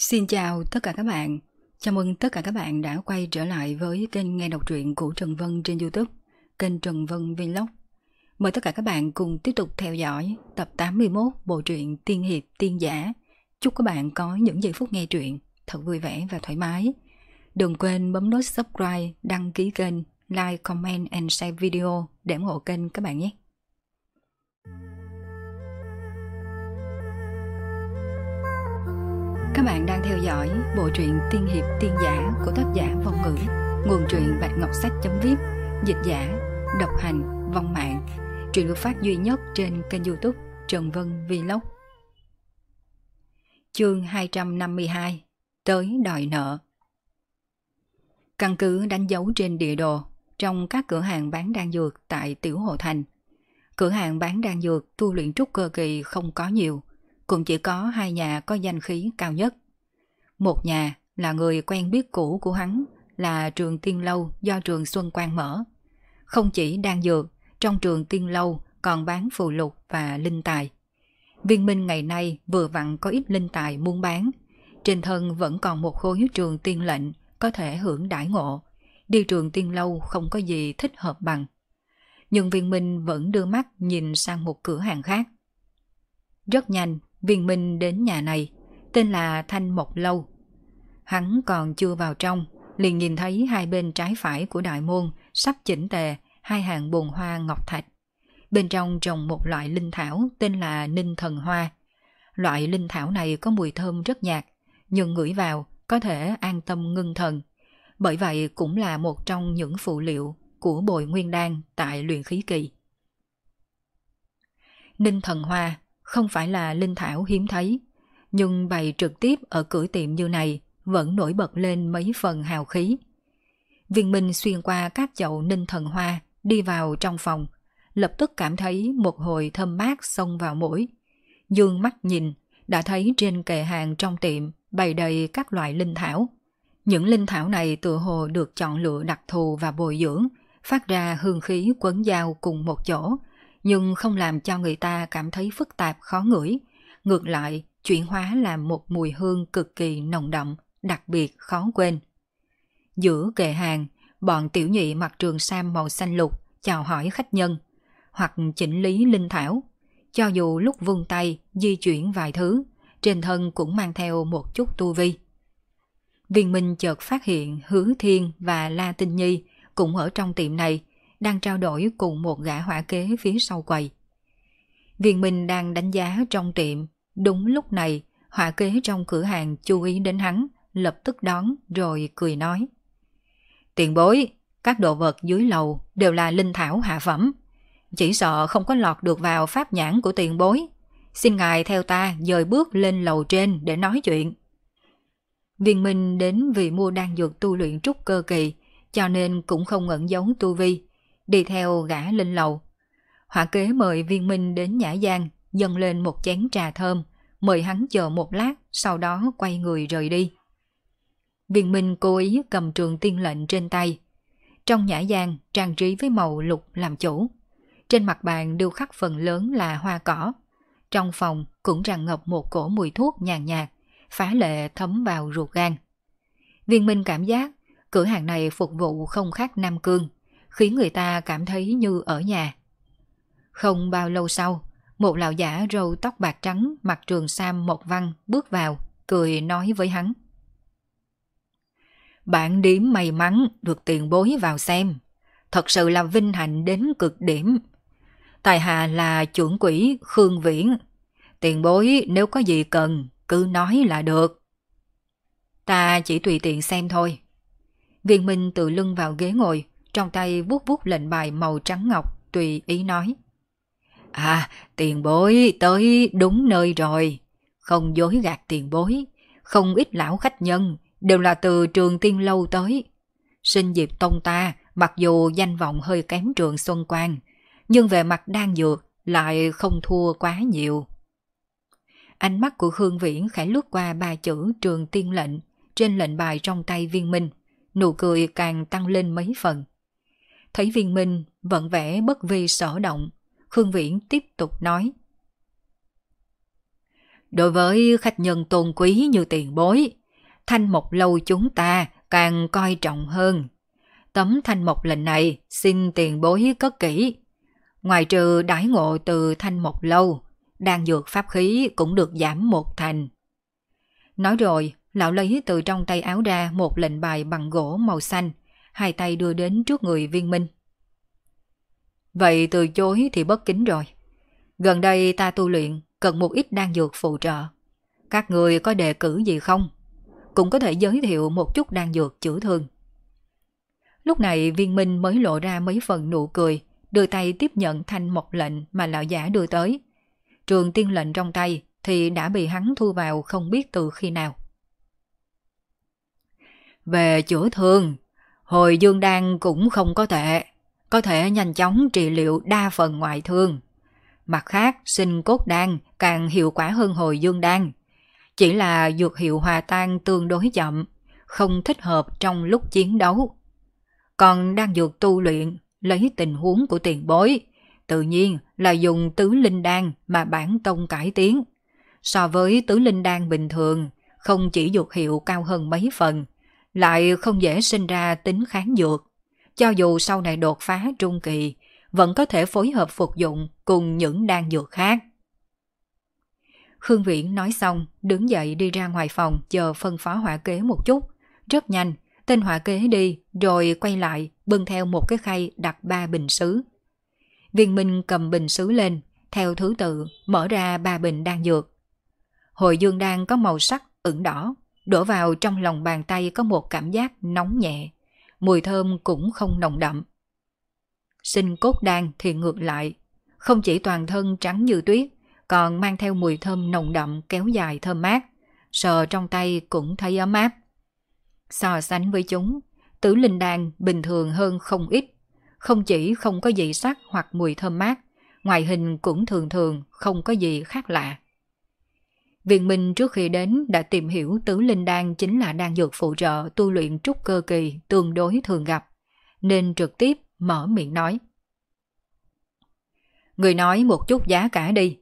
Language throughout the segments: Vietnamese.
Xin chào tất cả các bạn. Chào mừng tất cả các bạn đã quay trở lại với kênh nghe đọc truyện của Trần Vân trên YouTube, kênh Trần Vân Vlog. Mời tất cả các bạn cùng tiếp tục theo dõi tập 81 bộ truyện Tiên Hiệp Tiên Giả. Chúc các bạn có những giây phút nghe truyện thật vui vẻ và thoải mái. Đừng quên bấm nút subscribe, đăng ký kênh, like, comment and share video để ủng hộ kênh các bạn nhé. Các bạn đang theo dõi bộ truyện Tiên Hiệp Tiên Giả của tác giả Vong Ngữ, nguồn truyện Bạch Ngọc Sách.viết, dịch giả, độc hành, vong mạng. Truyện được phát duy nhất trên kênh youtube Trần Vân Vlog. Chương 252 Tới đòi nợ Căn cứ đánh dấu trên địa đồ trong các cửa hàng bán đan dược tại Tiểu Hồ Thành. Cửa hàng bán đan dược tu luyện trúc cơ kỳ không có nhiều, cũng chỉ có hai nhà có danh khí cao nhất. Một nhà là người quen biết cũ của hắn là trường tiên lâu do trường Xuân Quang mở. Không chỉ đang dược, trong trường tiên lâu còn bán phù lục và linh tài. Viên Minh ngày nay vừa vặn có ít linh tài muốn bán. Trên thân vẫn còn một khối trường tiên lệnh có thể hưởng đãi ngộ. Đi trường tiên lâu không có gì thích hợp bằng. Nhưng viên minh vẫn đưa mắt nhìn sang một cửa hàng khác. Rất nhanh, viên minh đến nhà này, tên là Thanh Mộc Lâu. Hắn còn chưa vào trong, liền nhìn thấy hai bên trái phải của đại môn sắp chỉnh tề hai hàng bồn hoa ngọc thạch. Bên trong trồng một loại linh thảo tên là Ninh Thần Hoa. Loại linh thảo này có mùi thơm rất nhạt, nhưng ngửi vào có thể an tâm ngưng thần. Bởi vậy cũng là một trong những phụ liệu của bồi nguyên đan tại luyện khí kỳ. Ninh Thần Hoa không phải là linh thảo hiếm thấy, nhưng bày trực tiếp ở cửa tiệm như này vẫn nổi bật lên mấy phần hào khí. Viên Minh xuyên qua các chậu ninh thần hoa, đi vào trong phòng, lập tức cảm thấy một hồi thơm mát xông vào mũi. Dương mắt nhìn, đã thấy trên kệ hàng trong tiệm bày đầy các loại linh thảo. Những linh thảo này tựa hồ được chọn lựa đặc thù và bồi dưỡng, phát ra hương khí quấn dao cùng một chỗ, nhưng không làm cho người ta cảm thấy phức tạp khó ngửi. Ngược lại, chuyển hóa làm một mùi hương cực kỳ nồng đậm, đặc biệt khó quên. Giữa kệ hàng, bọn tiểu nhị mặc trường sam màu xanh lục chào hỏi khách nhân, hoặc chỉnh lý linh thảo. Cho dù lúc vung tay di chuyển vài thứ, trên thân cũng mang theo một chút tu vi. Viên Minh chợt phát hiện Hứa Thiên và La Tinh Nhi cũng ở trong tiệm này, đang trao đổi cùng một gã hỏa kế phía sau quầy. Viên Minh đang đánh giá trong tiệm, đúng lúc này hỏa kế trong cửa hàng chú ý đến hắn, lập tức đón rồi cười nói. Tiền bối, các đồ vật dưới lầu đều là linh thảo hạ phẩm. Chỉ sợ không có lọt được vào pháp nhãn của tiền bối. Xin ngài theo ta dời bước lên lầu trên để nói chuyện. Viên Minh đến vì mua đan dược tu luyện trúc cơ kỳ, cho nên cũng không ngẩn giấu tu vi, đi theo gã lên lầu. Hỏa kế mời viên minh đến nhã gian, dâng lên một chén trà thơm, mời hắn chờ một lát, sau đó quay người rời đi. Viên minh cố ý cầm trường tiên lệnh trên tay. Trong nhã gian, trang trí với màu lục làm chủ. Trên mặt bàn điêu khắc phần lớn là hoa cỏ. Trong phòng cũng tràn ngập một cổ mùi thuốc nhàn nhạt, phá lệ thấm vào ruột gan. Viên minh cảm giác cửa hàng này phục vụ không khác Nam Cương, khiến người ta cảm thấy như ở nhà. Không bao lâu sau, một lão giả râu tóc bạc trắng mặc trường sam một văn bước vào, cười nói với hắn. Bạn điểm may mắn được tiền bối vào xem. Thật sự là vinh hạnh đến cực điểm. Tài hạ là chuẩn quỷ Khương Viễn. Tiền bối nếu có gì cần, cứ nói là được. Ta chỉ tùy tiện xem thôi. Viên Minh tự lưng vào ghế ngồi, trong tay vuốt vuốt lệnh bài màu trắng ngọc, tùy ý nói. À, tiền bối tới đúng nơi rồi. Không dối gạt tiền bối. Không ít lão khách nhân đều là từ trường tiên lâu tới. Sinh dịp tông ta, mặc dù danh vọng hơi kém trường Xuân Quang, nhưng về mặt đan dược lại không thua quá nhiều. Ánh mắt của Khương Viễn khẽ lướt qua ba chữ trường tiên lệnh trên lệnh bài trong tay viên minh, nụ cười càng tăng lên mấy phần. Thấy viên minh vẫn vẽ bất vi sở động, Khương Viễn tiếp tục nói. Đối với khách nhân tôn quý như tiền bối, thanh mộc lâu chúng ta càng coi trọng hơn. Tấm thanh mộc lệnh này xin tiền bối cất kỹ. Ngoài trừ đãi ngộ từ thanh mộc lâu, đang dược pháp khí cũng được giảm một thành. Nói rồi, lão lấy từ trong tay áo ra một lệnh bài bằng gỗ màu xanh, hai tay đưa đến trước người viên minh. Vậy từ chối thì bất kính rồi. Gần đây ta tu luyện, cần một ít đan dược phụ trợ. Các người có đề cử gì không? Cũng có thể giới thiệu một chút đan dược chữa thương. Lúc này viên minh mới lộ ra mấy phần nụ cười, đưa tay tiếp nhận thanh một lệnh mà lão giả đưa tới. Trường tiên lệnh trong tay thì đã bị hắn thu vào không biết từ khi nào. Về chữa thương, hồi dương đan cũng không có tệ, có thể nhanh chóng trị liệu đa phần ngoại thương. Mặt khác, sinh cốt đan càng hiệu quả hơn hồi dương đan. Chỉ là dược hiệu hòa tan tương đối chậm, không thích hợp trong lúc chiến đấu. Còn đang dược tu luyện, lấy tình huống của tiền bối, tự nhiên là dùng tứ linh đan mà bản tông cải tiến. So với tứ linh đan bình thường, không chỉ dược hiệu cao hơn mấy phần, lại không dễ sinh ra tính kháng dược. Cho dù sau này đột phá trung kỳ, vẫn có thể phối hợp phục dụng cùng những đan dược khác. Khương Viễn nói xong, đứng dậy đi ra ngoài phòng chờ phân phó hỏa kế một chút. Rất nhanh, tên hỏa kế đi, rồi quay lại, bưng theo một cái khay đặt ba bình sứ. Viên Minh cầm bình sứ lên, theo thứ tự, mở ra ba bình đan dược. hồi dương đan có màu sắc ửng đỏ, đổ vào trong lòng bàn tay có một cảm giác nóng nhẹ, mùi thơm cũng không nồng đậm. Sinh cốt đan thì ngược lại, không chỉ toàn thân trắng như tuyết, còn mang theo mùi thơm nồng đậm kéo dài thơm mát, sờ trong tay cũng thấy ấm áp. So sánh với chúng, tử linh đan bình thường hơn không ít, không chỉ không có dị sắc hoặc mùi thơm mát, ngoại hình cũng thường thường không có gì khác lạ. Viện Minh trước khi đến đã tìm hiểu tứ linh đan chính là đan dược phụ trợ tu luyện trúc cơ kỳ tương đối thường gặp, nên trực tiếp mở miệng nói. Người nói một chút giá cả đi.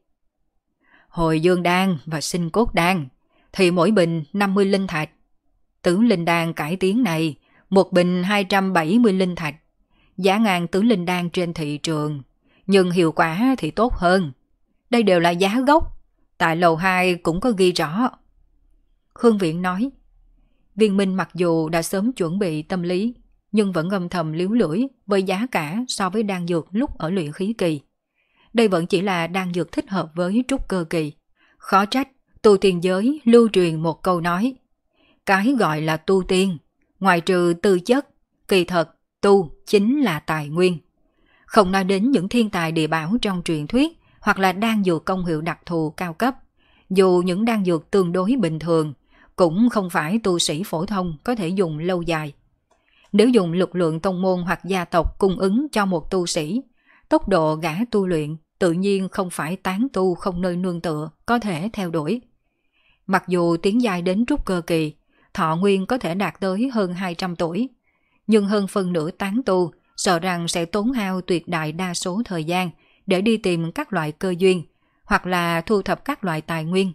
Hồi dương đan và sinh cốt đan thì mỗi bình 50 linh thạch. Tứ linh đan cải tiến này, một bình 270 linh thạch. Giá ngang tứ linh đan trên thị trường, nhưng hiệu quả thì tốt hơn. Đây đều là giá gốc Tại lầu 2 cũng có ghi rõ. Khương Viện nói, viên minh mặc dù đã sớm chuẩn bị tâm lý, nhưng vẫn âm thầm liếu lưỡi với giá cả so với đan dược lúc ở luyện khí kỳ. Đây vẫn chỉ là đan dược thích hợp với trúc cơ kỳ. Khó trách, tu tiên giới lưu truyền một câu nói. Cái gọi là tu tiên, ngoài trừ tư chất, kỳ thật, tu chính là tài nguyên. Không nói đến những thiên tài địa bảo trong truyền thuyết hoặc là đan dược công hiệu đặc thù cao cấp. Dù những đan dược tương đối bình thường, cũng không phải tu sĩ phổ thông có thể dùng lâu dài. Nếu dùng lực lượng tông môn hoặc gia tộc cung ứng cho một tu sĩ, tốc độ gã tu luyện tự nhiên không phải tán tu không nơi nương tựa có thể theo đuổi. Mặc dù tiến dài đến trúc cơ kỳ, thọ nguyên có thể đạt tới hơn 200 tuổi, nhưng hơn phần nửa tán tu sợ rằng sẽ tốn hao tuyệt đại đa số thời gian để đi tìm các loại cơ duyên hoặc là thu thập các loại tài nguyên.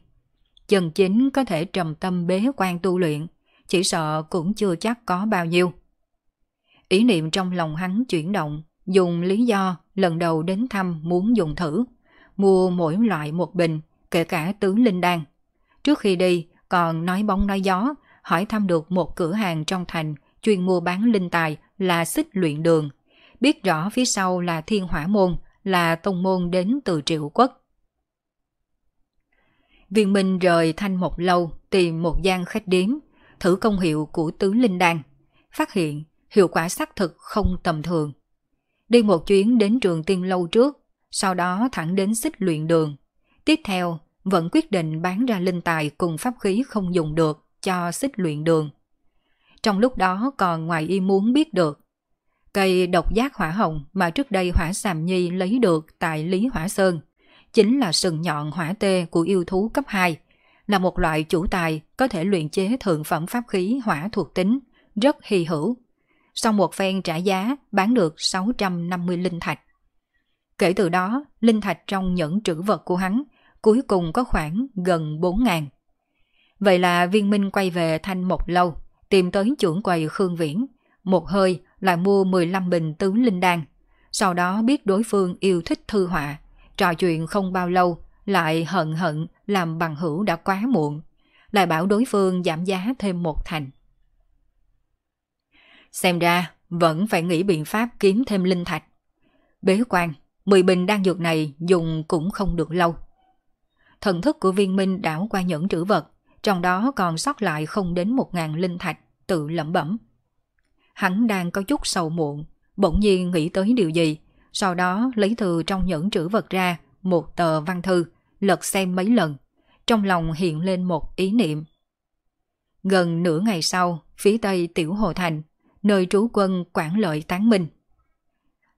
Chân chính có thể trầm tâm bế quan tu luyện, chỉ sợ cũng chưa chắc có bao nhiêu. Ý niệm trong lòng hắn chuyển động, dùng lý do lần đầu đến thăm muốn dùng thử, mua mỗi loại một bình, kể cả tứ linh đan. Trước khi đi, còn nói bóng nói gió, hỏi thăm được một cửa hàng trong thành chuyên mua bán linh tài là xích luyện đường. Biết rõ phía sau là thiên hỏa môn, là tông môn đến từ triệu quốc. Viên Minh rời thanh một lâu tìm một gian khách điếm, thử công hiệu của tứ linh đan, phát hiện hiệu quả xác thực không tầm thường. Đi một chuyến đến trường tiên lâu trước, sau đó thẳng đến xích luyện đường. Tiếp theo, vẫn quyết định bán ra linh tài cùng pháp khí không dùng được cho xích luyện đường. Trong lúc đó còn ngoài y muốn biết được Cây độc giác hỏa hồng mà trước đây hỏa sàm nhi lấy được tại Lý Hỏa Sơn chính là sừng nhọn hỏa tê của yêu thú cấp 2, là một loại chủ tài có thể luyện chế thượng phẩm pháp khí hỏa thuộc tính, rất hy hữu. Sau một phen trả giá bán được 650 linh thạch. Kể từ đó, linh thạch trong những trữ vật của hắn cuối cùng có khoảng gần 4 ngàn. Vậy là viên minh quay về thanh một lâu, tìm tới trưởng quầy Khương Viễn, một hơi lại mua 15 bình tứ linh đan. Sau đó biết đối phương yêu thích thư họa, trò chuyện không bao lâu, lại hận hận làm bằng hữu đã quá muộn, lại bảo đối phương giảm giá thêm một thành. Xem ra, vẫn phải nghĩ biện pháp kiếm thêm linh thạch. Bế quan, 10 bình đan dược này dùng cũng không được lâu. Thần thức của viên minh đảo qua những trữ vật, trong đó còn sót lại không đến một ngàn linh thạch, tự lẩm bẩm. Hắn đang có chút sầu muộn, bỗng nhiên nghĩ tới điều gì, sau đó lấy từ trong những trữ vật ra, một tờ văn thư, lật xem mấy lần, trong lòng hiện lên một ý niệm. Gần nửa ngày sau, phía tây Tiểu Hồ Thành, nơi trú quân quản lợi tán minh.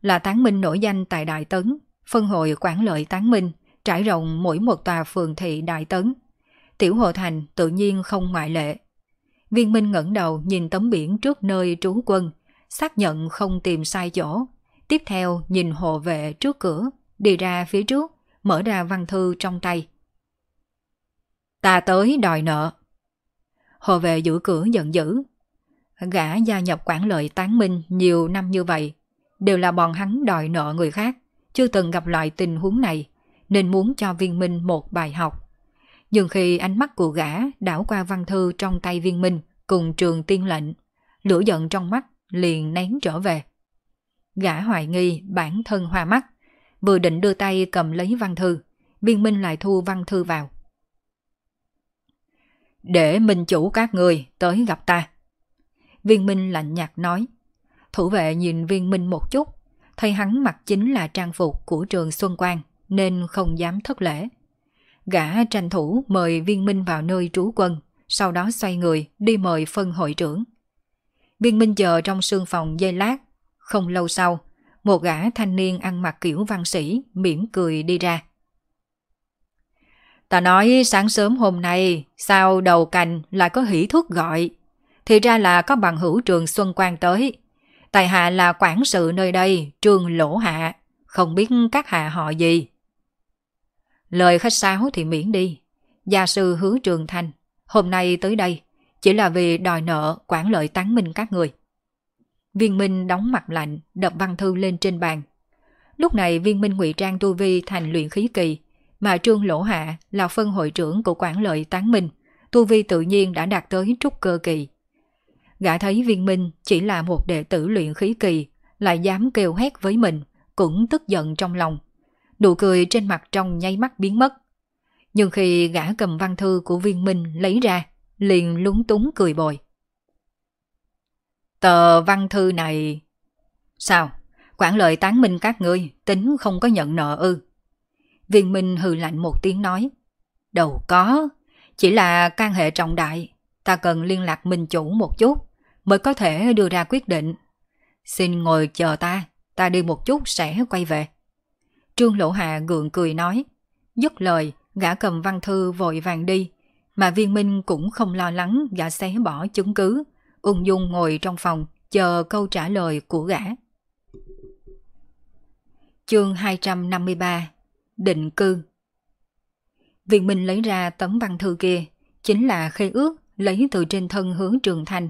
Là tán minh nổi danh tại Đại Tấn, phân hội quản lợi tán minh, trải rộng mỗi một tòa phường thị Đại Tấn. Tiểu Hồ Thành tự nhiên không ngoại lệ. Viên Minh ngẩng đầu nhìn tấm biển trước nơi trú quân, xác nhận không tìm sai chỗ. Tiếp theo nhìn hộ vệ trước cửa, đi ra phía trước, mở ra văn thư trong tay. Ta tới đòi nợ. Hộ vệ giữ cửa giận dữ. Gã gia nhập quản lợi tán minh nhiều năm như vậy, đều là bọn hắn đòi nợ người khác, chưa từng gặp loại tình huống này, nên muốn cho viên minh một bài học. Nhưng khi ánh mắt của gã đảo qua văn thư trong tay viên minh cùng trường tiên lệnh, lửa giận trong mắt liền nén trở về. Gã hoài nghi bản thân hoa mắt, vừa định đưa tay cầm lấy văn thư, viên minh lại thu văn thư vào. Để minh chủ các người tới gặp ta. Viên minh lạnh nhạt nói. Thủ vệ nhìn viên minh một chút, thấy hắn mặc chính là trang phục của trường Xuân Quang nên không dám thất lễ. Gã tranh thủ mời viên minh vào nơi trú quân, sau đó xoay người đi mời phân hội trưởng. Viên minh chờ trong sương phòng dây lát, không lâu sau, một gã thanh niên ăn mặc kiểu văn sĩ mỉm cười đi ra. Ta nói sáng sớm hôm nay, sao đầu cành lại có hỷ thuốc gọi? Thì ra là có bằng hữu trường Xuân Quang tới. Tài hạ là quản sự nơi đây, trường lỗ hạ, không biết các hạ họ gì. Lời khách sáo thì miễn đi. Gia sư hứa trường thanh, hôm nay tới đây, chỉ là vì đòi nợ quản lợi tán minh các người. Viên Minh đóng mặt lạnh, đập văn thư lên trên bàn. Lúc này viên Minh ngụy trang tu vi thành luyện khí kỳ, mà Trương Lỗ Hạ là phân hội trưởng của quản lợi tán minh, tu vi tự nhiên đã đạt tới trúc cơ kỳ. Gã thấy viên minh chỉ là một đệ tử luyện khí kỳ, lại dám kêu hét với mình, cũng tức giận trong lòng. Nụ cười trên mặt trong nháy mắt biến mất. Nhưng khi gã cầm văn thư của viên minh lấy ra, liền lúng túng cười bồi. Tờ văn thư này... Sao? Quản lợi tán minh các ngươi, tính không có nhận nợ ư. Viên Minh hừ lạnh một tiếng nói. Đâu có, chỉ là can hệ trọng đại, ta cần liên lạc minh chủ một chút, mới có thể đưa ra quyết định. Xin ngồi chờ ta, ta đi một chút sẽ quay về. Trương Lỗ Hà gượng cười nói. Dứt lời, gã cầm văn thư vội vàng đi, mà viên minh cũng không lo lắng gã xé bỏ chứng cứ, ung dung ngồi trong phòng, chờ câu trả lời của gã. Chương 253 Định cư Viên Minh lấy ra tấm văn thư kia, chính là khê ước lấy từ trên thân hướng trường thành.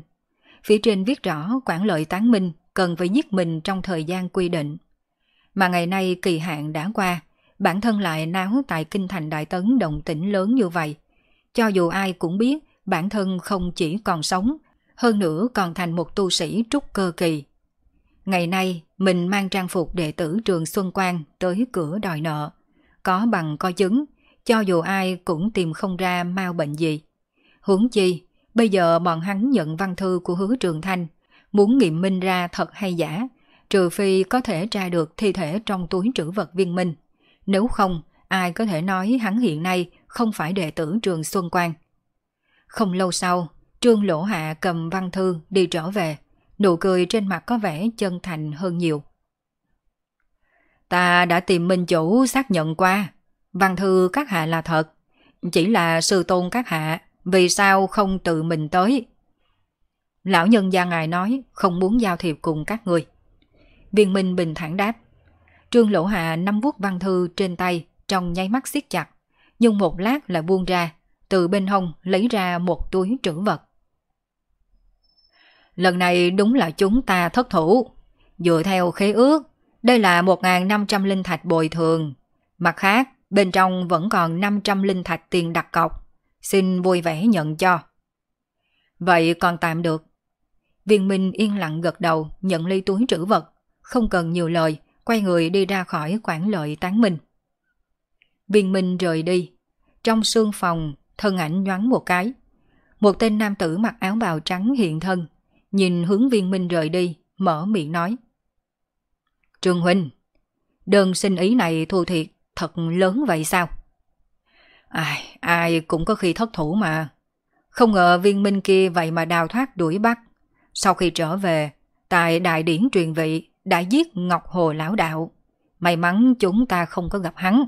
Phía trên viết rõ quản lợi tán minh cần phải giết mình trong thời gian quy định. Mà ngày nay kỳ hạn đã qua, bản thân lại náo tại kinh thành Đại Tấn động tĩnh lớn như vậy. Cho dù ai cũng biết bản thân không chỉ còn sống, hơn nữa còn thành một tu sĩ trúc cơ kỳ. Ngày nay, mình mang trang phục đệ tử trường Xuân Quang tới cửa đòi nợ. Có bằng có chứng, cho dù ai cũng tìm không ra mau bệnh gì. Huống chi, bây giờ bọn hắn nhận văn thư của hứa trường thanh, muốn nghiệm minh ra thật hay giả, trừ phi có thể tra được thi thể trong túi trữ vật viên minh. Nếu không, ai có thể nói hắn hiện nay không phải đệ tử trường Xuân Quang. Không lâu sau, Trương Lỗ Hạ cầm văn thư đi trở về, nụ cười trên mặt có vẻ chân thành hơn nhiều. Ta đã tìm minh chủ xác nhận qua, văn thư các hạ là thật, chỉ là sư tôn các hạ, vì sao không tự mình tới? Lão nhân gia ngài nói không muốn giao thiệp cùng các người. Viên Minh bình thản đáp. Trương Lỗ Hạ nắm vuốt văn thư trên tay trong nháy mắt siết chặt, nhưng một lát lại buông ra, từ bên hông lấy ra một túi trữ vật. Lần này đúng là chúng ta thất thủ. Dựa theo khế ước, đây là 1.500 linh thạch bồi thường. Mặt khác, bên trong vẫn còn 500 linh thạch tiền đặt cọc. Xin vui vẻ nhận cho. Vậy còn tạm được. Viên Minh yên lặng gật đầu nhận ly túi trữ vật, không cần nhiều lời, quay người đi ra khỏi quản lợi tán minh. Viên Minh rời đi. Trong sương phòng, thân ảnh nhoáng một cái. Một tên nam tử mặc áo bào trắng hiện thân, nhìn hướng viên Minh rời đi, mở miệng nói. Trương Huynh, đơn xin ý này thua thiệt thật lớn vậy sao? Ai, ai cũng có khi thất thủ mà. Không ngờ viên minh kia vậy mà đào thoát đuổi bắt. Sau khi trở về, tại đại điển truyền vị đã giết Ngọc Hồ Lão Đạo. May mắn chúng ta không có gặp hắn.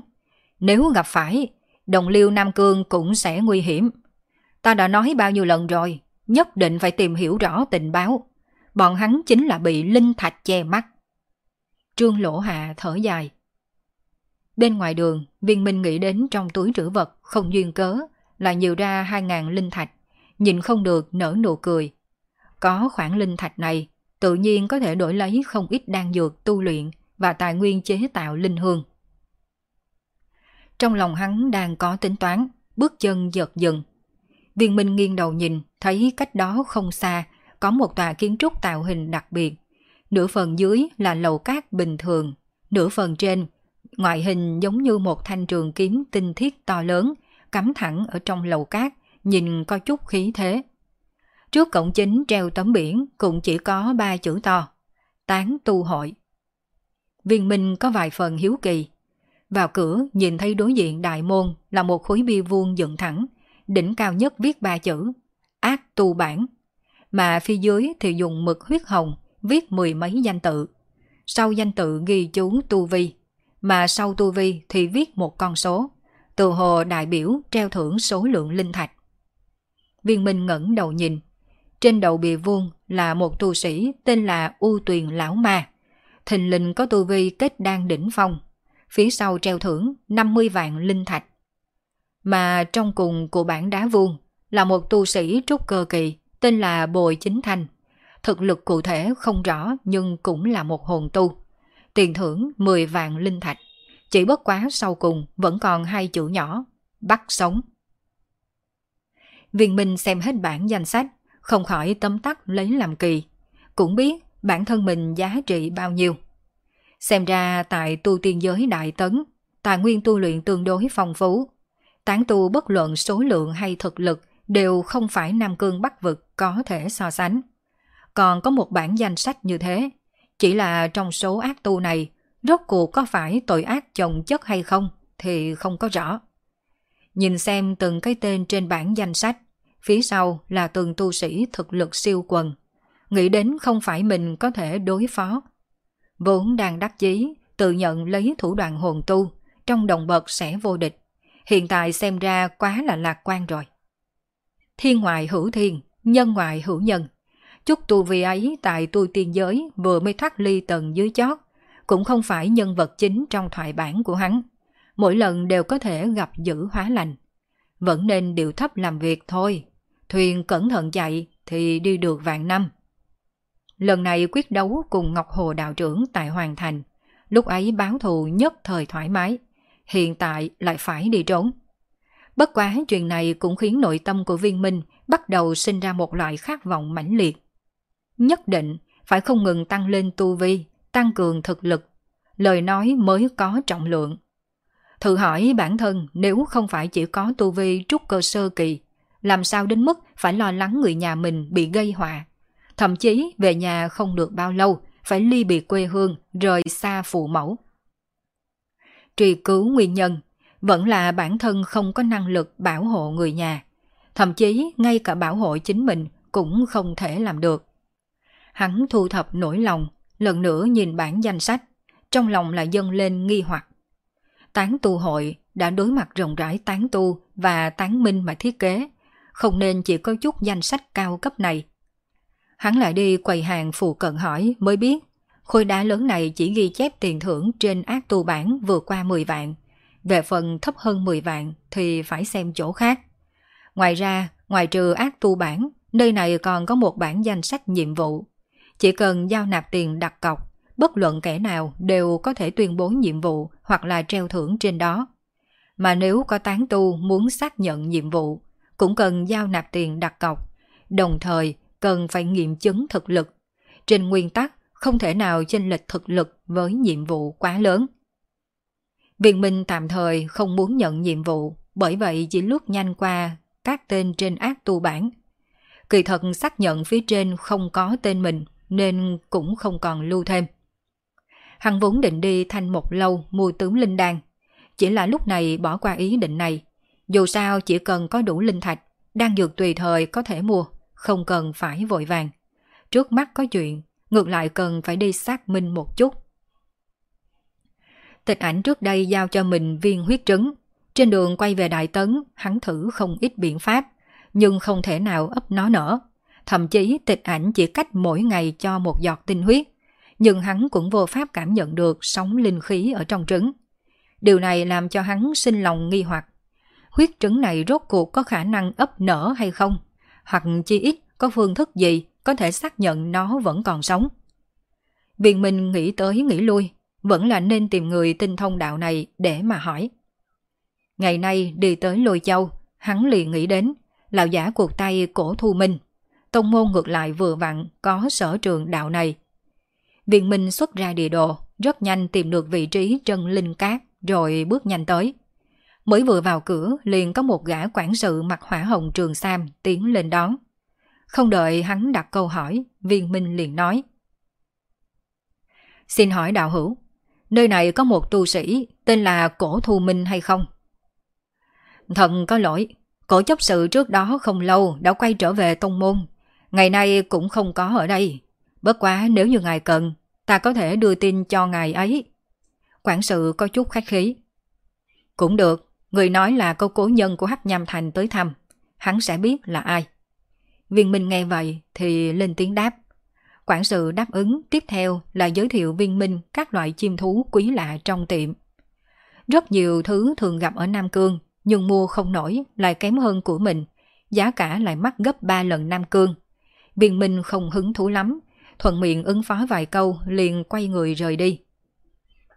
Nếu gặp phải, đồng liêu Nam Cương cũng sẽ nguy hiểm. Ta đã nói bao nhiêu lần rồi, nhất định phải tìm hiểu rõ tình báo. Bọn hắn chính là bị linh thạch che mắt. Trương Lỗ Hạ thở dài. Bên ngoài đường, viên minh nghĩ đến trong túi trữ vật không duyên cớ, là nhiều ra 2.000 linh thạch, nhìn không được nở nụ cười. Có khoản linh thạch này, tự nhiên có thể đổi lấy không ít đan dược tu luyện và tài nguyên chế tạo linh hương. Trong lòng hắn đang có tính toán, bước chân giật dừng. Viên Minh nghiêng đầu nhìn, thấy cách đó không xa, có một tòa kiến trúc tạo hình đặc biệt. Nửa phần dưới là lầu cát bình thường, nửa phần trên, ngoại hình giống như một thanh trường kiếm tinh thiết to lớn, cắm thẳng ở trong lầu cát, nhìn có chút khí thế. Trước cổng chính treo tấm biển cũng chỉ có ba chữ to, tán tu hội. Viên Minh có vài phần hiếu kỳ. Vào cửa nhìn thấy đối diện đại môn là một khối bia vuông dựng thẳng, đỉnh cao nhất viết ba chữ, ác tu bản. Mà phía dưới thì dùng mực huyết hồng viết mười mấy danh tự. Sau danh tự ghi chú tu vi, mà sau tu vi thì viết một con số. Từ hồ đại biểu treo thưởng số lượng linh thạch. Viên Minh ngẩng đầu nhìn. Trên đầu bìa vuông là một tu sĩ tên là U Tuyền Lão Ma. Thình lình có tu vi kết đan đỉnh phong. Phía sau treo thưởng 50 vạn linh thạch. Mà trong cùng của bản đá vuông là một tu sĩ trúc cơ kỳ tên là Bồi Chính Thanh. Thực lực cụ thể không rõ nhưng cũng là một hồn tu. Tiền thưởng 10 vạn linh thạch. Chỉ bất quá sau cùng vẫn còn hai chữ nhỏ, bắt sống. Viên Minh xem hết bản danh sách, không khỏi tấm tắc lấy làm kỳ. Cũng biết bản thân mình giá trị bao nhiêu. Xem ra tại tu tiên giới đại tấn, tài nguyên tu luyện tương đối phong phú. Tán tu bất luận số lượng hay thực lực đều không phải Nam Cương Bắc Vực có thể so sánh. Còn có một bản danh sách như thế, chỉ là trong số ác tu này, rốt cuộc có phải tội ác chồng chất hay không thì không có rõ. Nhìn xem từng cái tên trên bản danh sách, phía sau là từng tu sĩ thực lực siêu quần. Nghĩ đến không phải mình có thể đối phó. Vốn đang đắc chí, tự nhận lấy thủ đoạn hồn tu, trong đồng bậc sẽ vô địch. Hiện tại xem ra quá là lạc quan rồi. Thiên ngoại hữu thiên, nhân ngoại hữu nhân. Chút tu vi ấy tại tu tiên giới vừa mới thoát ly tầng dưới chót, cũng không phải nhân vật chính trong thoại bản của hắn. Mỗi lần đều có thể gặp dữ hóa lành. Vẫn nên điều thấp làm việc thôi. Thuyền cẩn thận chạy thì đi được vạn năm. Lần này quyết đấu cùng Ngọc Hồ đạo trưởng tại Hoàng Thành. Lúc ấy báo thù nhất thời thoải mái. Hiện tại lại phải đi trốn. Bất quá chuyện này cũng khiến nội tâm của viên minh bắt đầu sinh ra một loại khát vọng mãnh liệt. Nhất định phải không ngừng tăng lên tu vi, tăng cường thực lực. Lời nói mới có trọng lượng. Thử hỏi bản thân nếu không phải chỉ có tu vi trúc cơ sơ kỳ, làm sao đến mức phải lo lắng người nhà mình bị gây họa. Thậm chí về nhà không được bao lâu, phải ly biệt quê hương, rời xa phụ mẫu. Truy cứu nguyên nhân, vẫn là bản thân không có năng lực bảo hộ người nhà. Thậm chí ngay cả bảo hộ chính mình cũng không thể làm được. Hắn thu thập nỗi lòng, lần nữa nhìn bản danh sách, trong lòng là dâng lên nghi hoặc. Tán tu hội đã đối mặt rộng rãi tán tu và tán minh mà thiết kế, không nên chỉ có chút danh sách cao cấp này. Hắn lại đi quầy hàng phụ cận hỏi mới biết, khối đá lớn này chỉ ghi chép tiền thưởng trên ác tu bản vừa qua 10 vạn. về phần thấp hơn 10 vạn thì phải xem chỗ khác. Ngoài ra, ngoài trừ ác tu bản, nơi này còn có một bản danh sách nhiệm vụ. Chỉ cần giao nạp tiền đặt cọc, bất luận kẻ nào đều có thể tuyên bố nhiệm vụ hoặc là treo thưởng trên đó. Mà nếu có tán tu muốn xác nhận nhiệm vụ, cũng cần giao nạp tiền đặt cọc, đồng thời cần phải nghiệm chứng thực lực. Trên nguyên tắc, không thể nào chênh lệch thực lực với nhiệm vụ quá lớn. Viện Minh tạm thời không muốn nhận nhiệm vụ, bởi vậy chỉ lướt nhanh qua các tên trên ác tu bản. Kỳ thật xác nhận phía trên không có tên mình nên cũng không còn lưu thêm. Hắn vốn định đi thanh một lâu mua tướng linh đan. Chỉ là lúc này bỏ qua ý định này. Dù sao chỉ cần có đủ linh thạch, đang dược tùy thời có thể mua, không cần phải vội vàng. Trước mắt có chuyện, ngược lại cần phải đi xác minh một chút. Tịch ảnh trước đây giao cho mình viên huyết trứng. Trên đường quay về Đại Tấn, hắn thử không ít biện pháp, nhưng không thể nào ấp nó nở. Thậm chí tịch ảnh chỉ cách mỗi ngày cho một giọt tinh huyết, nhưng hắn cũng vô pháp cảm nhận được sóng linh khí ở trong trứng. Điều này làm cho hắn sinh lòng nghi hoặc. Huyết trứng này rốt cuộc có khả năng ấp nở hay không? Hoặc chi ít có phương thức gì có thể xác nhận nó vẫn còn sống? Viên Minh nghĩ tới nghĩ lui, vẫn là nên tìm người tinh thông đạo này để mà hỏi. Ngày nay đi tới Lôi Châu, hắn liền nghĩ đến lão giả cuộc tay cổ thu minh. Tông môn ngược lại vừa vặn có sở trường đạo này. Viện Minh xuất ra địa đồ, rất nhanh tìm được vị trí chân linh cát, rồi bước nhanh tới. Mới vừa vào cửa, liền có một gã quản sự mặc hỏa hồng trường sam tiến lên đón. Không đợi hắn đặt câu hỏi, viên minh liền nói. Xin hỏi đạo hữu, nơi này có một tu sĩ tên là Cổ Thu Minh hay không? Thần có lỗi, cổ chấp sự trước đó không lâu đã quay trở về tông môn. Ngày nay cũng không có ở đây. Bất quá nếu như ngài cần, ta có thể đưa tin cho ngài ấy. Quản sự có chút khách khí. Cũng được, người nói là câu cố nhân của Hắc Nham Thành tới thăm. Hắn sẽ biết là ai. Viên Minh nghe vậy thì lên tiếng đáp. Quản sự đáp ứng tiếp theo là giới thiệu viên minh các loại chim thú quý lạ trong tiệm. Rất nhiều thứ thường gặp ở Nam Cương nhưng mua không nổi lại kém hơn của mình, giá cả lại mắc gấp 3 lần Nam Cương. Viên Minh không hứng thú lắm, thuận miệng ứng phó vài câu liền quay người rời đi.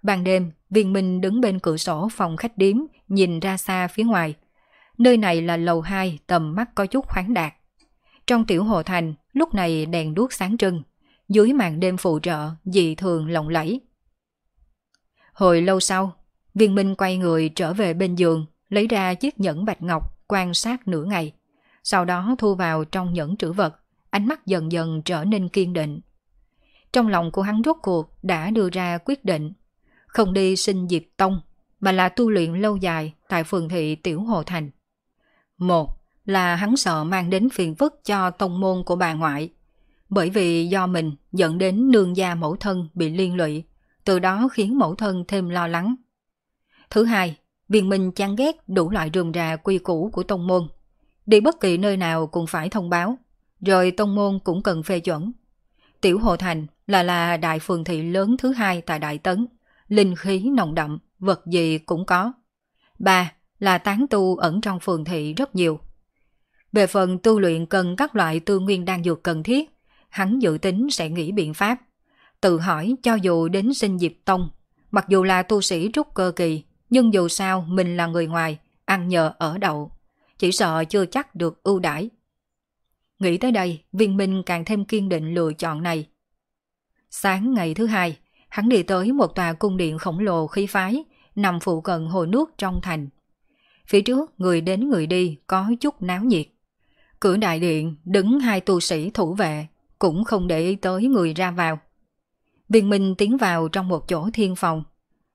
Ban đêm, Viên Minh đứng bên cửa sổ phòng khách điếm nhìn ra xa phía ngoài. Nơi này là lầu 2 tầm mắt có chút khoáng đạt. Trong tiểu hồ thành, lúc này đèn đuốc sáng trưng, dưới màn đêm phụ trợ dị thường lộng lẫy. Hồi lâu sau, viên minh quay người trở về bên giường, lấy ra chiếc nhẫn bạch ngọc quan sát nửa ngày. Sau đó thu vào trong nhẫn trữ vật, ánh mắt dần dần trở nên kiên định. Trong lòng của hắn rốt cuộc đã đưa ra quyết định, không đi sinh diệp tông, mà là tu luyện lâu dài tại phường thị Tiểu Hồ Thành. Một là hắn sợ mang đến phiền phức cho tông môn của bà ngoại, bởi vì do mình dẫn đến nương gia mẫu thân bị liên lụy, từ đó khiến mẫu thân thêm lo lắng. Thứ hai, viên minh chán ghét đủ loại rườm rà quy củ của tông môn. Đi bất kỳ nơi nào cũng phải thông báo, rồi tông môn cũng cần phê chuẩn. Tiểu Hồ Thành là là đại phường thị lớn thứ hai tại Đại Tấn, linh khí nồng đậm, vật gì cũng có. Ba là tán tu ẩn trong phường thị rất nhiều. Về phần tu luyện cần các loại tư nguyên đan dược cần thiết, hắn dự tính sẽ nghĩ biện pháp. Tự hỏi cho dù đến sinh diệp tông, mặc dù là tu sĩ trúc cơ kỳ, nhưng dù sao mình là người ngoài, ăn nhờ ở đậu, chỉ sợ chưa chắc được ưu đãi. Nghĩ tới đây, viên minh càng thêm kiên định lựa chọn này. Sáng ngày thứ hai, hắn đi tới một tòa cung điện khổng lồ khí phái, nằm phụ cận hồ nước trong thành. Phía trước, người đến người đi, có chút náo nhiệt. Cửa đại điện, đứng hai tu sĩ thủ vệ, cũng không để ý tới người ra vào. Viên Minh tiến vào trong một chỗ thiên phòng.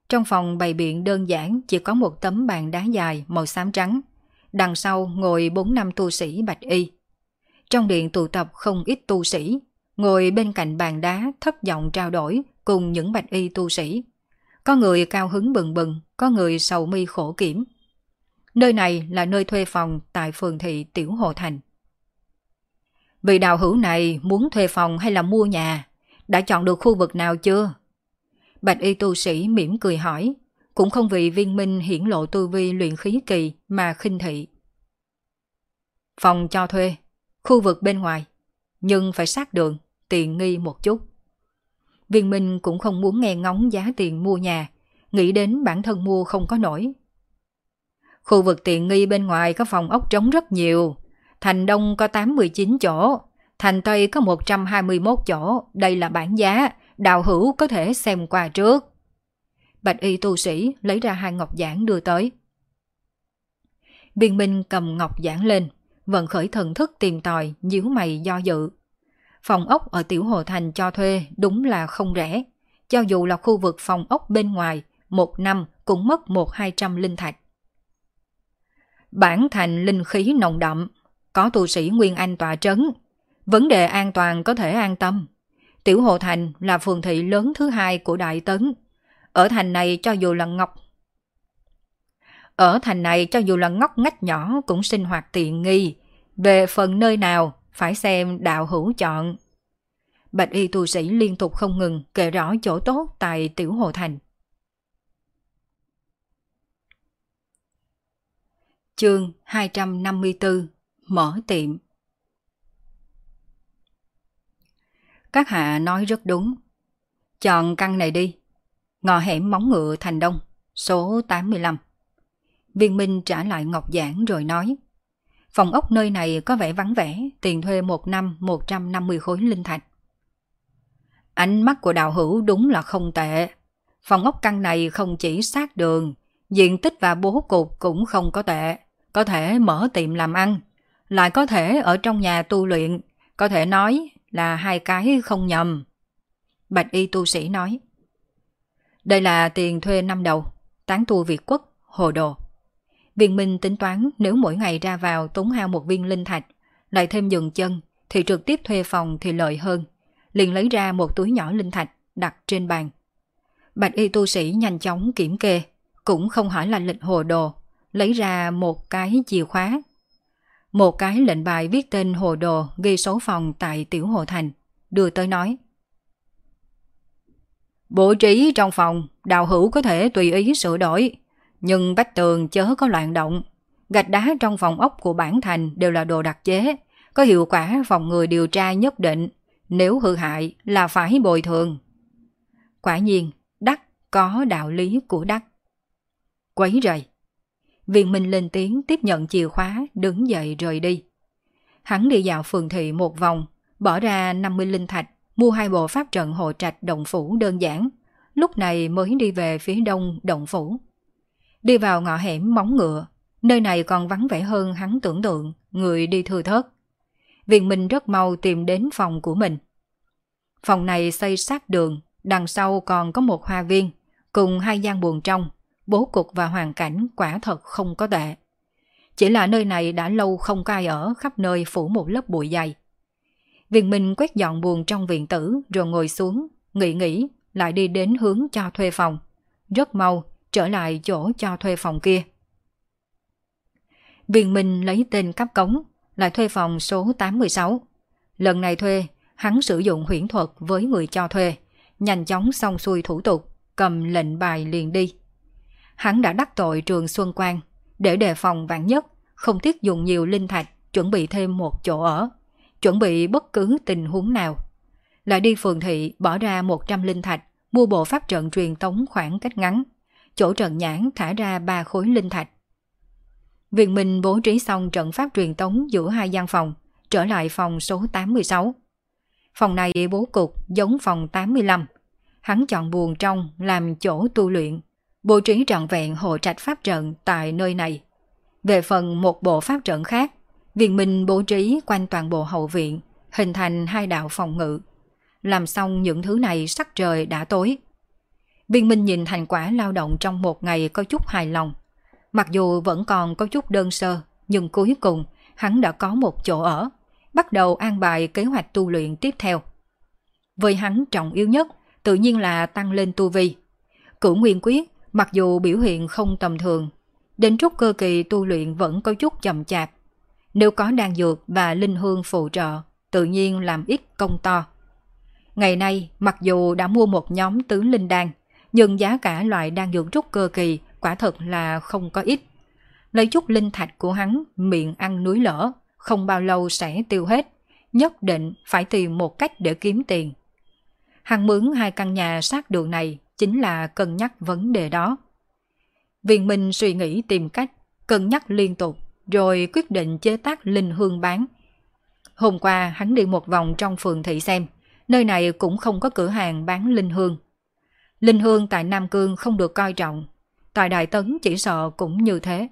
Trong phòng bày biện đơn giản chỉ có một tấm bàn đá dài màu xám trắng. Đằng sau ngồi bốn năm tu sĩ bạch y. Trong điện tụ tập không ít tu sĩ, ngồi bên cạnh bàn đá thấp giọng trao đổi cùng những bạch y tu sĩ. Có người cao hứng bừng bừng, có người sầu mi khổ kiểm. Nơi này là nơi thuê phòng tại phường thị Tiểu Hồ Thành. Vị đạo hữu này muốn thuê phòng hay là mua nhà? Đã chọn được khu vực nào chưa? Bạch y tu sĩ mỉm cười hỏi. cũng không vì viên minh hiển lộ tu vi luyện khí kỳ mà khinh thị. Phòng cho thuê, khu vực bên ngoài, nhưng phải sát đường, tiện nghi một chút. Viên Minh cũng không muốn nghe ngóng giá tiền mua nhà, nghĩ đến bản thân mua không có nổi. Khu vực tiện nghi bên ngoài có phòng ốc trống rất nhiều, thành Đông có 89 chỗ, thành Tây có 121 chỗ, đây là bản giá, đạo hữu có thể xem qua trước. Bạch y tu sĩ lấy ra hai ngọc giảng đưa tới. Viên Minh cầm ngọc giảng lên, vận khởi thần thức tìm tòi, nhíu mày do dự. Phòng ốc ở Tiểu Hồ Thành cho thuê đúng là không rẻ. Cho dù là khu vực phòng ốc bên ngoài, một năm cũng mất một hai trăm linh thạch. Bản thành linh khí nồng đậm, có tu sĩ Nguyên Anh tọa trấn. Vấn đề an toàn có thể an tâm. Tiểu Hồ Thành là phường thị lớn thứ hai của Đại Tấn. Ở thành này cho dù là ngọc ở thành này cho dù là ngóc ngách nhỏ cũng sinh hoạt tiện nghi. Về phần nơi nào, phải xem đạo hữu chọn. Bạch y tu sĩ liên tục không ngừng kể rõ chỗ tốt tại Tiểu Hồ Thành. Chương 254 Mở tiệm Các hạ nói rất đúng. Chọn căn này đi. Ngò hẻm móng ngựa thành đông, số 85. Viên Minh trả lại Ngọc Giảng rồi nói. Phòng ốc nơi này có vẻ vắng vẻ, tiền thuê một năm 150 khối linh thạch. Ánh mắt của đạo hữu đúng là không tệ. Phòng ốc căn này không chỉ sát đường, diện tích và bố cục cũng không có tệ. Có thể mở tiệm làm ăn, lại có thể ở trong nhà tu luyện, có thể nói là hai cái không nhầm. Bạch y tu sĩ nói. Đây là tiền thuê năm đầu, tán tu Việt quốc, hồ đồ. Viên Minh tính toán nếu mỗi ngày ra vào tốn hao một viên linh thạch, lại thêm dừng chân, thì trực tiếp thuê phòng thì lợi hơn. Liền lấy ra một túi nhỏ linh thạch, đặt trên bàn. Bạch y tu sĩ nhanh chóng kiểm kê, cũng không hỏi là lịch hồ đồ, lấy ra một cái chìa khóa. Một cái lệnh bài viết tên hồ đồ ghi số phòng tại Tiểu Hồ Thành, đưa tới nói. Bố trí trong phòng, đào hữu có thể tùy ý sửa đổi, nhưng vách tường chớ có loạn động. Gạch đá trong phòng ốc của bản thành đều là đồ đặc chế, có hiệu quả phòng người điều tra nhất định, nếu hư hại là phải bồi thường. Quả nhiên, đắc có đạo lý của đắc. Quấy rầy. Viên Minh lên tiếng tiếp nhận chìa khóa, đứng dậy rời đi. Hắn đi dạo phường thị một vòng, bỏ ra 50 linh thạch, mua hai bộ pháp trận hộ trạch động phủ đơn giản. Lúc này mới đi về phía đông động phủ. Đi vào ngõ hẻm móng ngựa, nơi này còn vắng vẻ hơn hắn tưởng tượng, người đi thừa thớt. Viện Minh rất mau tìm đến phòng của mình. Phòng này xây sát đường, đằng sau còn có một hoa viên, cùng hai gian buồn trong, bố cục và hoàn cảnh quả thật không có tệ. Chỉ là nơi này đã lâu không có ai ở khắp nơi phủ một lớp bụi dày. Viện Minh quét dọn buồn trong viện tử rồi ngồi xuống, nghỉ nghỉ, lại đi đến hướng cho thuê phòng. Rất mau, trở lại chỗ cho thuê phòng kia. Viên Minh lấy tên cấp cống, lại thuê phòng số 816. Lần này thuê, hắn sử dụng huyễn thuật với người cho thuê, nhanh chóng xong xuôi thủ tục, cầm lệnh bài liền đi. Hắn đã đắc tội trường Xuân Quang, để đề phòng vạn nhất, không tiếc dùng nhiều linh thạch, chuẩn bị thêm một chỗ ở, chuẩn bị bất cứ tình huống nào. Lại đi phường thị bỏ ra 100 linh thạch, mua bộ pháp trận truyền tống khoảng cách ngắn, chỗ trận Nhãn thả ra ba khối linh thạch. Viện Minh bố trí xong trận pháp truyền tống giữa hai gian phòng, trở lại phòng số 86. Phòng này bố cục giống phòng 85. Hắn chọn buồn trong làm chỗ tu luyện, bố trí trọn vẹn hộ trạch pháp trận tại nơi này. Về phần một bộ pháp trận khác, Viện Minh bố trí quanh toàn bộ hậu viện, hình thành hai đạo phòng ngự. Làm xong những thứ này sắc trời đã tối, Viên Minh nhìn thành quả lao động trong một ngày có chút hài lòng. Mặc dù vẫn còn có chút đơn sơ, nhưng cuối cùng hắn đã có một chỗ ở, bắt đầu an bài kế hoạch tu luyện tiếp theo. Với hắn trọng yếu nhất, tự nhiên là tăng lên tu vi. Cửu Nguyên Quyết, mặc dù biểu hiện không tầm thường, đến trúc cơ kỳ tu luyện vẫn có chút chậm chạp. Nếu có đan dược và linh hương phụ trợ, tự nhiên làm ít công to. Ngày nay, mặc dù đã mua một nhóm tứ linh đan, nhưng giá cả loại đan dược trúc cơ kỳ quả thật là không có ít. Lấy chút linh thạch của hắn miệng ăn núi lở, không bao lâu sẽ tiêu hết, nhất định phải tìm một cách để kiếm tiền. Hắn mướn hai căn nhà sát đường này chính là cân nhắc vấn đề đó. Viện Minh suy nghĩ tìm cách, cân nhắc liên tục, rồi quyết định chế tác linh hương bán. Hôm qua hắn đi một vòng trong phường thị xem, nơi này cũng không có cửa hàng bán linh hương. Linh hương tại Nam Cương không được coi trọng, tại Đại Tấn chỉ sợ cũng như thế.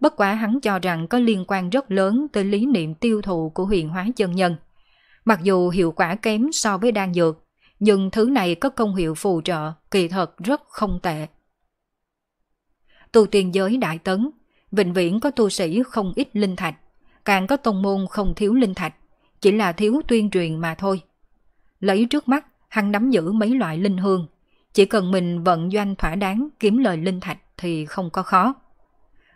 Bất quá hắn cho rằng có liên quan rất lớn tới lý niệm tiêu thụ của huyền hóa chân nhân. Mặc dù hiệu quả kém so với đan dược, nhưng thứ này có công hiệu phù trợ, kỳ thật rất không tệ. Tu tiên giới đại tấn, vĩnh viễn có tu sĩ không ít linh thạch, càng có tông môn không thiếu linh thạch, chỉ là thiếu tuyên truyền mà thôi. Lấy trước mắt, hắn nắm giữ mấy loại linh hương, chỉ cần mình vận doanh thỏa đáng kiếm lời linh thạch thì không có khó.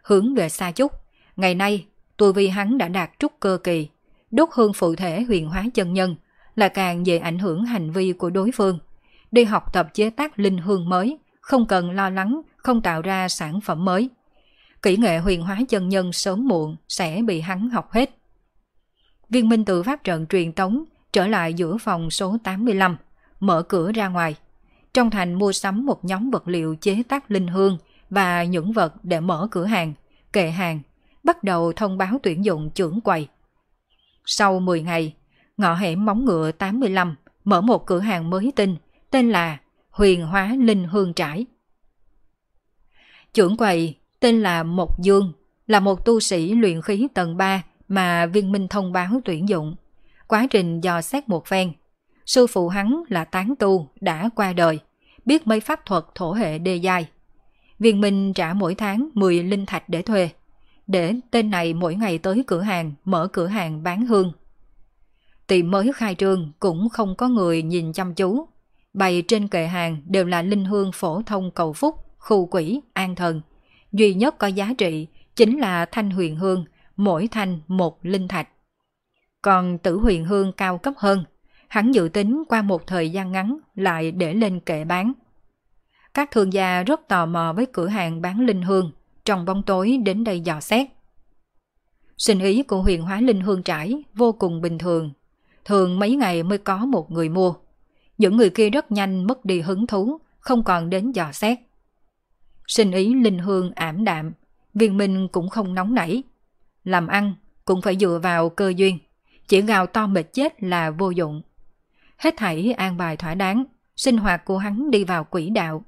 Hướng về xa chút, ngày nay, tu vi hắn đã đạt trúc cơ kỳ, đốt hương phụ thể huyền hóa chân nhân, là càng dễ ảnh hưởng hành vi của đối phương. Đi học tập chế tác linh hương mới, không cần lo lắng không tạo ra sản phẩm mới. Kỹ nghệ huyền hóa chân nhân sớm muộn sẽ bị hắn học hết. Viên Minh tự pháp trận truyền tống trở lại giữa phòng số 85, mở cửa ra ngoài. Trong thành mua sắm một nhóm vật liệu chế tác linh hương và những vật để mở cửa hàng, kệ hàng, bắt đầu thông báo tuyển dụng trưởng quầy. Sau 10 ngày, ngõ hẻm móng ngựa 85 mở một cửa hàng mới tinh tên là Huyền Hóa Linh Hương Trải. Trưởng quầy tên là Mộc Dương, là một tu sĩ luyện khí tầng 3 mà viên minh thông báo tuyển dụng. Quá trình dò xét một phen, sư phụ hắn là tán tu đã qua đời, biết mấy pháp thuật thổ hệ đề dài. Viên minh trả mỗi tháng 10 linh thạch để thuê, để tên này mỗi ngày tới cửa hàng mở cửa hàng bán hương tiệm mới khai trương cũng không có người nhìn chăm chú. Bày trên kệ hàng đều là linh hương phổ thông cầu phúc, khu quỷ, an thần. Duy nhất có giá trị chính là thanh huyền hương, mỗi thanh một linh thạch. Còn tử huyền hương cao cấp hơn, hắn dự tính qua một thời gian ngắn lại để lên kệ bán. Các thương gia rất tò mò với cửa hàng bán linh hương, trong bóng tối đến đây dò xét. Sinh ý của huyền hóa linh hương trải vô cùng bình thường, thường mấy ngày mới có một người mua. Những người kia rất nhanh mất đi hứng thú, không còn đến dò xét. Sinh ý linh hương ảm đạm, viên minh cũng không nóng nảy. Làm ăn cũng phải dựa vào cơ duyên, chỉ gào to mệt chết là vô dụng. Hết thảy an bài thỏa đáng, sinh hoạt của hắn đi vào quỹ đạo.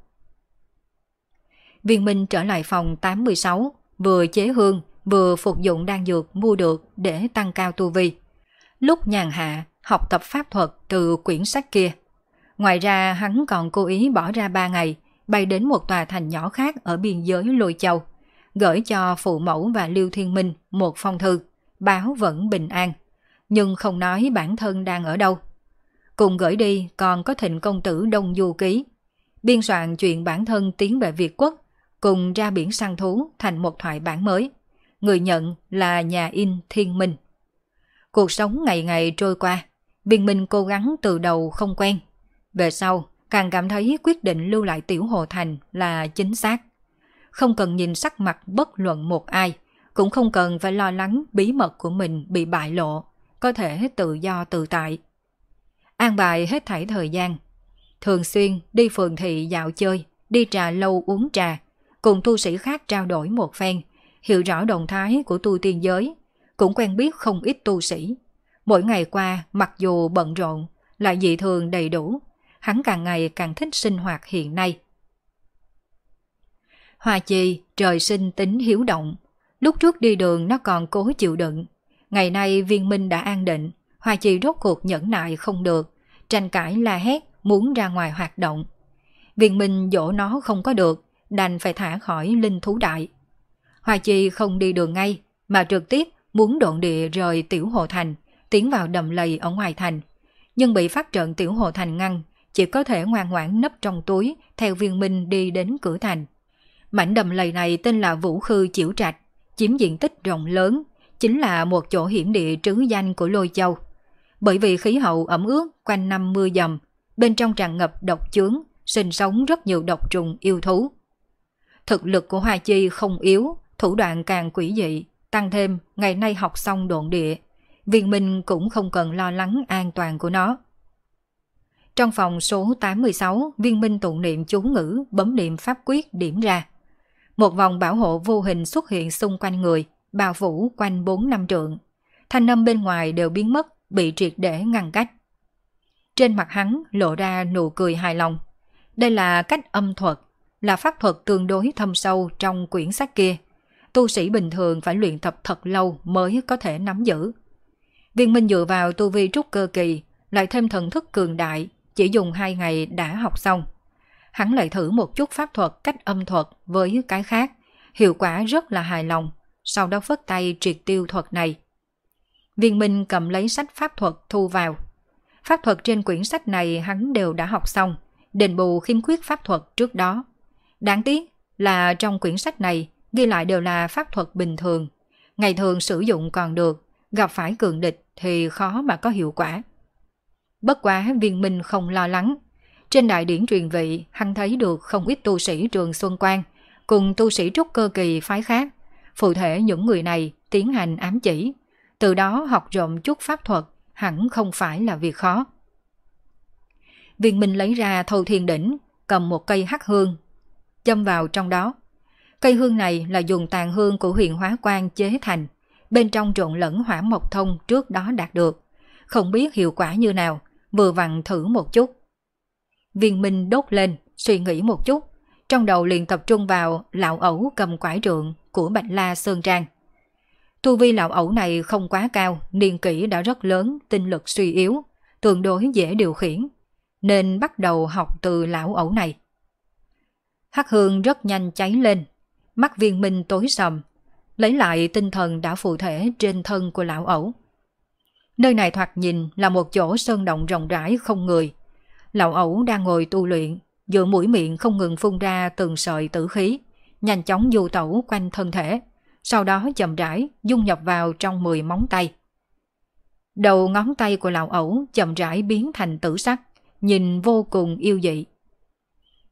Viên Minh trở lại phòng 86, vừa chế hương, vừa phục dụng đan dược mua được để tăng cao tu vi lúc nhàn hạ học tập pháp thuật từ quyển sách kia. Ngoài ra hắn còn cố ý bỏ ra ba ngày bay đến một tòa thành nhỏ khác ở biên giới Lôi Châu, gửi cho phụ mẫu và Lưu Thiên Minh một phong thư, báo vẫn bình an, nhưng không nói bản thân đang ở đâu. Cùng gửi đi còn có thịnh công tử Đông Du Ký, biên soạn chuyện bản thân tiến về Việt Quốc, cùng ra biển săn thú thành một thoại bản mới. Người nhận là nhà in Thiên Minh. Cuộc sống ngày ngày trôi qua, biên Minh cố gắng từ đầu không quen. Về sau, càng cảm thấy quyết định lưu lại Tiểu Hồ Thành là chính xác. Không cần nhìn sắc mặt bất luận một ai, cũng không cần phải lo lắng bí mật của mình bị bại lộ, có thể tự do tự tại. An bài hết thảy thời gian. Thường xuyên đi phường thị dạo chơi, đi trà lâu uống trà, cùng tu sĩ khác trao đổi một phen, hiểu rõ động thái của tu tiên giới, cũng quen biết không ít tu sĩ. Mỗi ngày qua, mặc dù bận rộn, lại dị thường đầy đủ, hắn càng ngày càng thích sinh hoạt hiện nay. Hoa chi, trời sinh tính hiếu động. Lúc trước đi đường nó còn cố chịu đựng. Ngày nay viên minh đã an định, Hoa chi rốt cuộc nhẫn nại không được, tranh cãi la hét, muốn ra ngoài hoạt động. Viên minh dỗ nó không có được, đành phải thả khỏi linh thú đại. Hoa chi không đi đường ngay, mà trực tiếp muốn độn địa rời tiểu hồ thành, tiến vào đầm lầy ở ngoài thành. Nhưng bị phát trận tiểu hồ thành ngăn, chỉ có thể ngoan ngoãn nấp trong túi theo viên minh đi đến cửa thành. Mảnh đầm lầy này tên là Vũ Khư Chiểu Trạch, chiếm diện tích rộng lớn, chính là một chỗ hiểm địa trứ danh của Lôi Châu. Bởi vì khí hậu ẩm ướt quanh năm mưa dầm, bên trong tràn ngập độc chướng, sinh sống rất nhiều độc trùng yêu thú. Thực lực của Hoa Chi không yếu, thủ đoạn càng quỷ dị, tăng thêm ngày nay học xong độn địa, viên minh cũng không cần lo lắng an toàn của nó. Trong phòng số 86, viên minh tụng niệm chú ngữ, bấm niệm pháp quyết điểm ra. Một vòng bảo hộ vô hình xuất hiện xung quanh người, bao phủ quanh 4 năm trượng. Thanh âm bên ngoài đều biến mất, bị triệt để ngăn cách. Trên mặt hắn lộ ra nụ cười hài lòng. Đây là cách âm thuật, là pháp thuật tương đối thâm sâu trong quyển sách kia. Tu sĩ bình thường phải luyện tập thật lâu mới có thể nắm giữ. Viên Minh dựa vào tu vi trúc cơ kỳ, lại thêm thần thức cường đại, chỉ dùng hai ngày đã học xong. Hắn lại thử một chút pháp thuật cách âm thuật với cái khác, hiệu quả rất là hài lòng, sau đó phất tay triệt tiêu thuật này. Viên Minh cầm lấy sách pháp thuật thu vào. Pháp thuật trên quyển sách này hắn đều đã học xong, đền bù khiếm khuyết pháp thuật trước đó. Đáng tiếc là trong quyển sách này ghi lại đều là pháp thuật bình thường. Ngày thường sử dụng còn được, gặp phải cường địch thì khó mà có hiệu quả. Bất quá viên minh không lo lắng. Trên đại điển truyền vị, hắn thấy được không ít tu sĩ trường Xuân Quang, cùng tu sĩ trúc cơ kỳ phái khác. Phụ thể những người này tiến hành ám chỉ. Từ đó học rộng chút pháp thuật hẳn không phải là việc khó. Viên Minh lấy ra thâu thiên đỉnh, cầm một cây hắc hương, châm vào trong đó. Cây hương này là dùng tàn hương của huyện hóa quan chế thành, bên trong trộn lẫn hỏa mộc thông trước đó đạt được. Không biết hiệu quả như nào, vừa vặn thử một chút. Viên Minh đốt lên, suy nghĩ một chút, trong đầu liền tập trung vào lão ẩu cầm quải trượng của Bạch La Sơn Trang. Tu vi lão ẩu này không quá cao, niên kỷ đã rất lớn, tinh lực suy yếu, tương đối dễ điều khiển, nên bắt đầu học từ lão ẩu này. Hắc hương rất nhanh cháy lên, mắt viên minh tối sầm, lấy lại tinh thần đã phụ thể trên thân của lão ẩu. Nơi này thoạt nhìn là một chỗ sơn động rộng rãi không người. Lão ẩu đang ngồi tu luyện, giữa mũi miệng không ngừng phun ra từng sợi tử khí, nhanh chóng du tẩu quanh thân thể, sau đó chậm rãi dung nhập vào trong 10 móng tay. Đầu ngón tay của lão ẩu chậm rãi biến thành tử sắc, nhìn vô cùng yêu dị.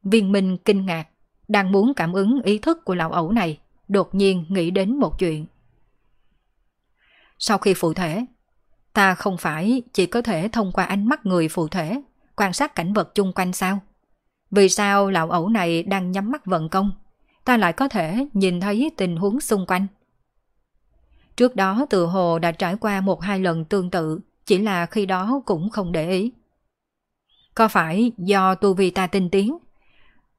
Viên Minh kinh ngạc, đang muốn cảm ứng ý thức của lão ẩu này, đột nhiên nghĩ đến một chuyện. Sau khi phụ thể, ta không phải chỉ có thể thông qua ánh mắt người phụ thể quan sát cảnh vật chung quanh sao? Vì sao lão ẩu này đang nhắm mắt vận công, ta lại có thể nhìn thấy tình huống xung quanh? Trước đó từ hồ đã trải qua một hai lần tương tự, chỉ là khi đó cũng không để ý. Có phải do tu vi ta tinh tiến,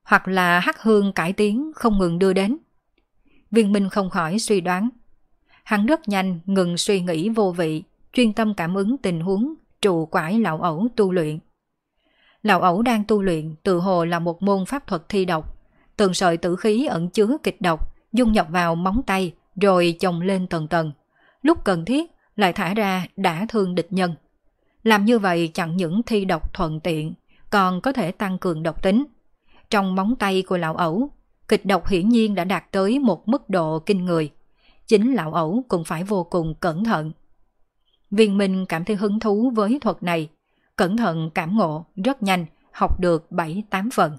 hoặc là hắc hương cải tiến không ngừng đưa đến? Viên Minh không khỏi suy đoán. Hắn rất nhanh ngừng suy nghĩ vô vị, chuyên tâm cảm ứng tình huống trụ quải lão ẩu tu luyện. Lão ẩu đang tu luyện tự hồ là một môn pháp thuật thi độc. Từng sợi tử khí ẩn chứa kịch độc, dung nhập vào móng tay rồi chồng lên tầng tầng. Lúc cần thiết lại thả ra đã thương địch nhân. Làm như vậy chẳng những thi độc thuận tiện, còn có thể tăng cường độc tính. Trong móng tay của lão ẩu, kịch độc hiển nhiên đã đạt tới một mức độ kinh người. Chính lão ẩu cũng phải vô cùng cẩn thận. Viên Minh cảm thấy hứng thú với thuật này, cẩn thận cảm ngộ rất nhanh, học được 7-8 phần.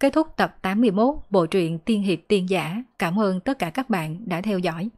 Kết thúc tập 81 bộ truyện Tiên Hiệp Tiên Giả. Cảm ơn tất cả các bạn đã theo dõi.